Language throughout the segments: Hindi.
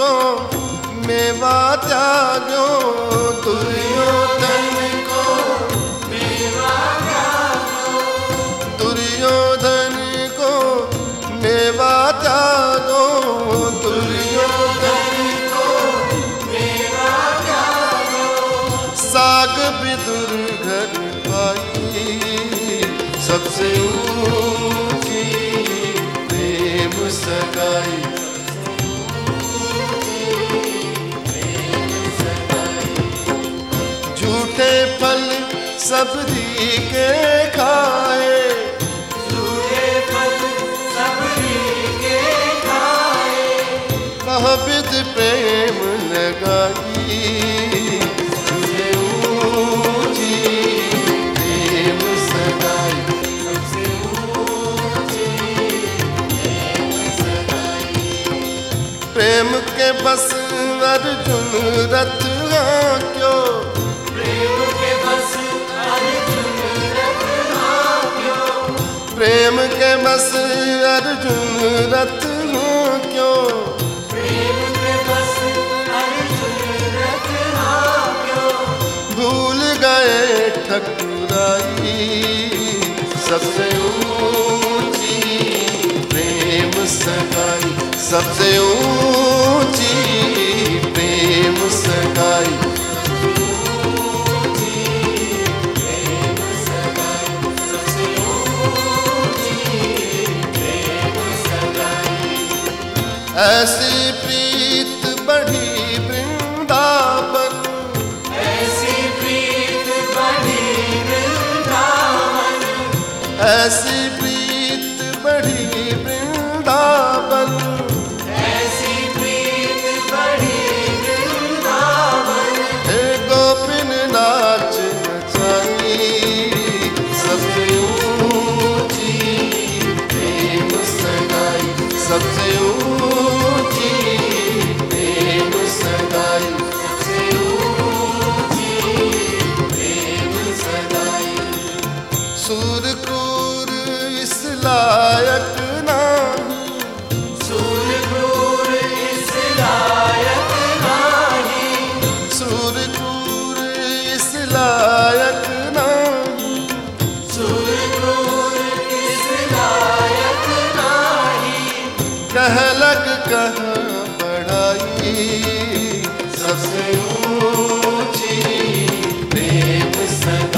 को मेवा त्यागो तुई सबरी के खाए। कह विद प्रेम लगाई। तुझे ऊँची प्रेम सगाई। प्रेम के बस अर्जुन रथ हाँ क्यों? प्रेम के बस अर्जुन रथ हूँ क्यों? भूल गए ठकुराई सबसे ऊँची प्रेम सगाई सबसे ऊँची ऐसी प्रीत बढ़ी वृंदावन। ऐसी प्रीत बढ़ी वृंदावन। सूर क्रूर इस लायक नाही। सूर क्रूर इस लायक नाही। कह लग कह बढ़ाई। सबसे ऊँची प्रेम सगाई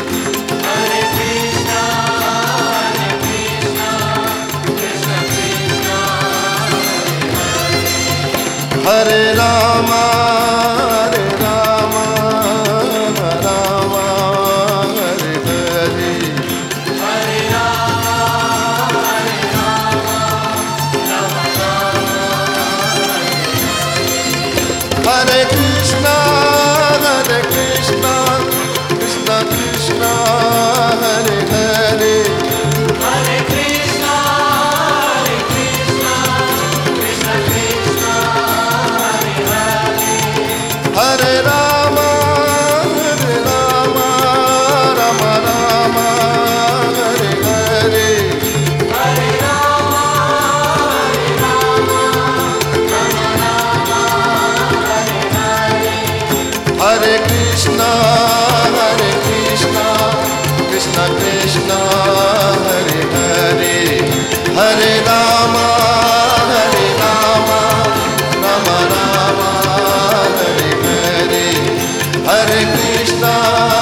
हरे Krishna.